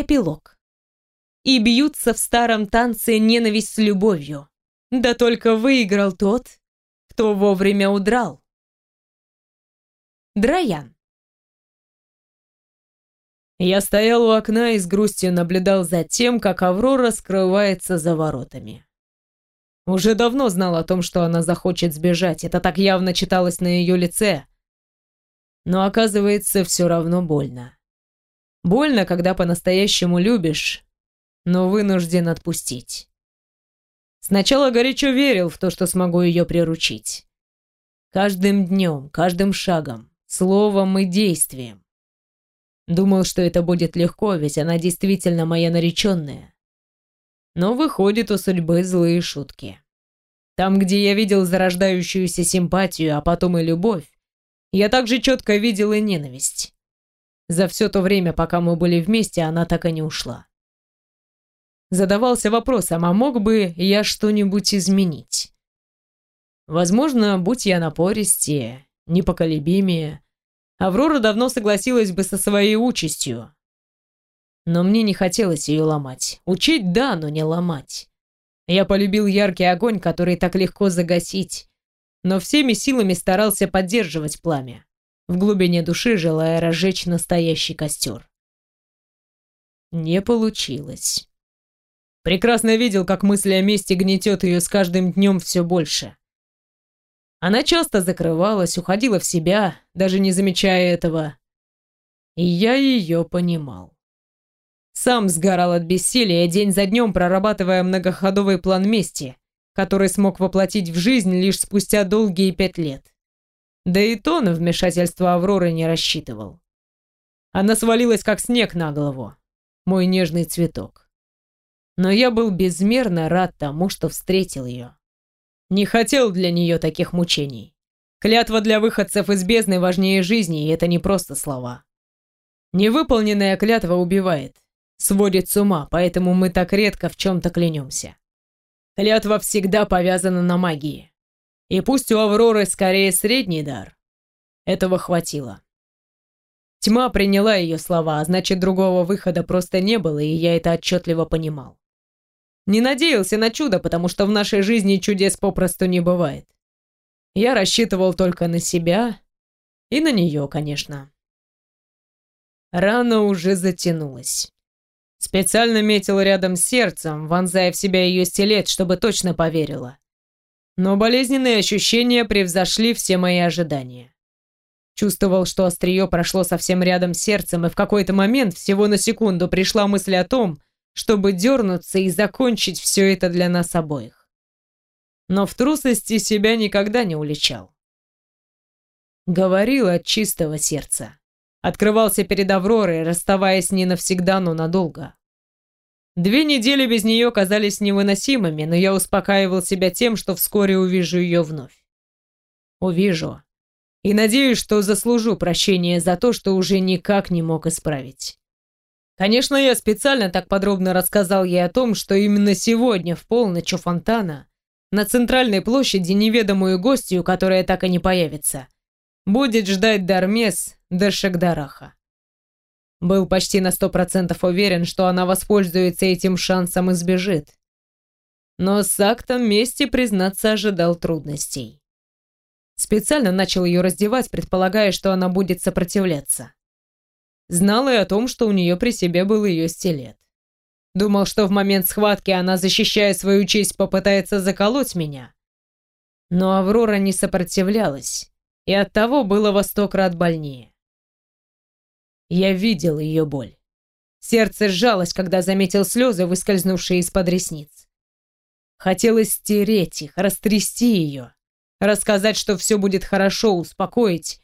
Эпилог. И бьются в старом танце ненависть с любовью. Да только выиграл тот, кто вовремя удрал. Драян. Я стоял у окна и с грустью наблюдал за тем, как Аврора скрывается за воротами. Уже давно знал о том, что она захочет сбежать, это так явно читалось на ее лице. Но оказывается, все равно больно. Больно, когда по-настоящему любишь, но вынужден отпустить. Сначала горячо верил в то, что смогу ее приручить. Каждым днем, каждым шагом, словом и действием. Думал, что это будет легко, ведь она действительно моя нареченная. Но выходит у судьбы злые шутки. Там, где я видел зарождающуюся симпатию, а потом и любовь, я также четко видел и ненависть. За все то время, пока мы были вместе, она так и не ушла. Задавался вопросом, а мог бы я что-нибудь изменить? Возможно, будь я напористее, непоколебимее, Аврора давно согласилась бы со своей участью. Но мне не хотелось ее ломать. Учить – да, но не ломать. Я полюбил яркий огонь, который так легко загасить, но всеми силами старался поддерживать пламя, в глубине души желая разжечь настоящий костер. Не получилось. Прекрасно видел, как мысль о мести гнетет ее с каждым днем все больше. Она часто закрывалась, уходила в себя, даже не замечая этого. И я ее понимал. Сам сгорал от бессилия, день за днем прорабатывая многоходовый план мести, который смог воплотить в жизнь лишь спустя долгие пять лет. Да и то на вмешательство Авроры не рассчитывал. Она свалилась, как снег на голову. Мой нежный цветок. Но я был безмерно рад тому, что встретил ее. Не хотел для нее таких мучений. Клятва для выходцев из бездны важнее жизни, и это не просто слова. Невыполненная клятва убивает, сводит с ума, поэтому мы так редко в чем-то клянемся. Клятва всегда повязана на магии. И пусть у Авроры скорее средний дар, этого хватило. Тьма приняла ее слова, а значит, другого выхода просто не было, и я это отчетливо понимал. Не надеялся на чудо, потому что в нашей жизни чудес попросту не бывает. Я рассчитывал только на себя и на нее, конечно. Рана уже затянулась. Специально метил рядом сердцем, вонзая в себя ее стилет, чтобы точно поверила. Но болезненные ощущения превзошли все мои ожидания. Чувствовал, что острие прошло совсем рядом с сердцем, и в какой-то момент, всего на секунду, пришла мысль о том, чтобы дернуться и закончить все это для нас обоих. Но в трусости себя никогда не уличал. Говорил от чистого сердца. Открывался перед Авророй, расставаясь не навсегда, но надолго. Две недели без нее казались невыносимыми, но я успокаивал себя тем, что вскоре увижу ее вновь. Увижу. И надеюсь, что заслужу прощения за то, что уже никак не мог исправить. Конечно, я специально так подробно рассказал ей о том, что именно сегодня в полночь у фонтана на центральной площади неведомую гостью, которая так и не появится, будет ждать Дармес до Шагдараха. Был почти на сто процентов уверен, что она воспользуется этим шансом и сбежит. Но с актом мести, признаться, ожидал трудностей. Специально начал ее раздевать, предполагая, что она будет сопротивляться. Знал и о том, что у нее при себе был ее стилет. Думал, что в момент схватки она, защищая свою честь, попытается заколоть меня. Но Аврора не сопротивлялась, и оттого было во сто крат больнее. Я видел ее боль. Сердце сжалось, когда заметил слезы, выскользнувшие из-под ресниц. Хотелось стереть их, растрясти ее, рассказать, что все будет хорошо, успокоить,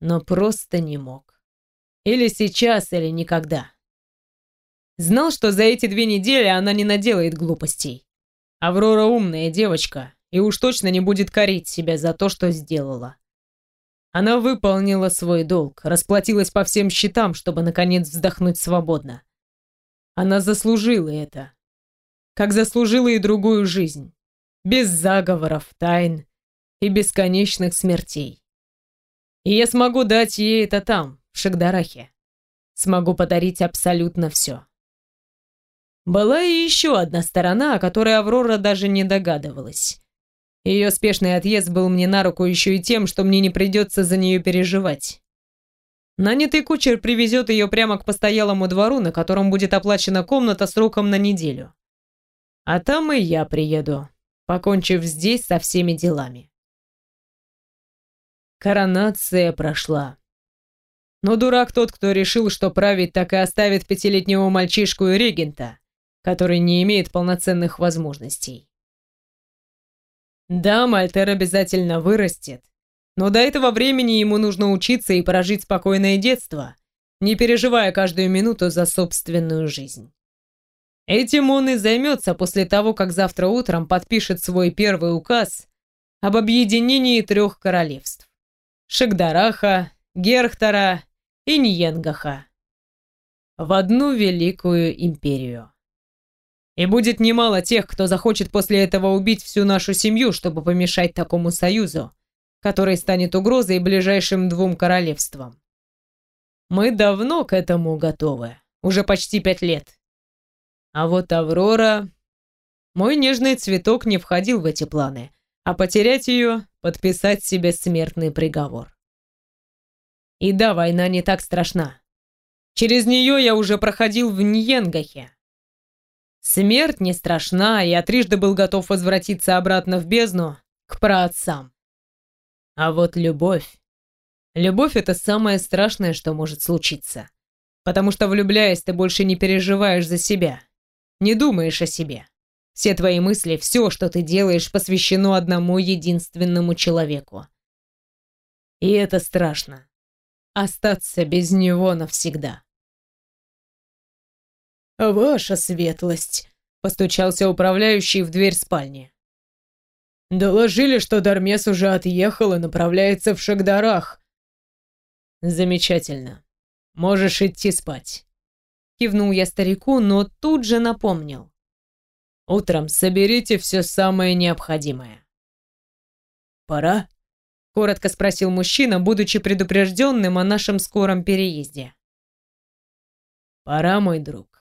но просто не мог. Или сейчас, или никогда. Знал, что за эти две недели она не наделает глупостей. Аврора умная девочка и уж точно не будет корить себя за то, что сделала. Она выполнила свой долг, расплатилась по всем счетам, чтобы наконец вздохнуть свободно. Она заслужила это. Как заслужила и другую жизнь. Без заговоров, тайн и бесконечных смертей. И я смогу дать ей это там, в Шагдарахе. смогу подарить абсолютно все. Была и еще одна сторона, о которой Аврора даже не догадывалась. Ее спешный отъезд был мне на руку еще и тем, что мне не придется за нее переживать. Нанятый кучер привезет ее прямо к постоялому двору, на котором будет оплачена комната сроком на неделю. А там и я приеду, покончив здесь со всеми делами. Коронация прошла. Но дурак тот, кто решил, что править так и оставит пятилетнего мальчишку и регента, который не имеет полноценных возможностей. Да, Мальтер обязательно вырастет, но до этого времени ему нужно учиться и прожить спокойное детство, не переживая каждую минуту за собственную жизнь. Этим он и займется после того, как завтра утром подпишет свой первый указ об объединении трех королевств – Шагдараха, Герхтара и Ньенгаха в одну великую империю. И будет немало тех, кто захочет после этого убить всю нашу семью, чтобы помешать такому союзу, который станет угрозой ближайшим двум королевствам. Мы давно к этому готовы, уже почти пять лет. А вот Аврора... Мой нежный цветок не входил в эти планы, а потерять ее — подписать себе смертный приговор. И да, война не так страшна. Через нее я уже проходил в Ньенгахе. Смерть не страшна, я трижды был готов возвратиться обратно в бездну, к праотцам. А вот любовь... Любовь — это самое страшное, что может случиться. Потому что, влюбляясь, ты больше не переживаешь за себя. Не думаешь о себе. Все твои мысли, все, что ты делаешь, посвящено одному единственному человеку. И это страшно. Остаться без него навсегда. «Ваша светлость», — постучался управляющий в дверь спальни. Доложили, что Дармес уже отъехал и направляется в Шагдарах. Замечательно. Можешь идти спать. Кивнул я старику, но тут же напомнил. Утром соберите все самое необходимое. Пора? Коротко спросил мужчина, будучи предупрежденным о нашем скором переезде. Пора, мой друг.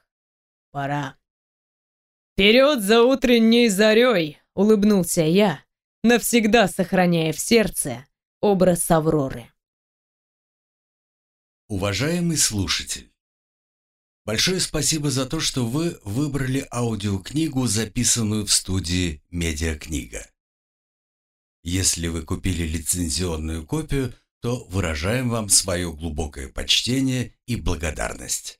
Пора. Вперед за утренней зарей! улыбнулся я, навсегда сохраняя в сердце образ Авроры. Уважаемый слушатель, большое спасибо за то, что вы выбрали аудиокнигу, записанную в студии «Медиакнига». Если вы купили лицензионную копию, то выражаем вам свое глубокое почтение и благодарность.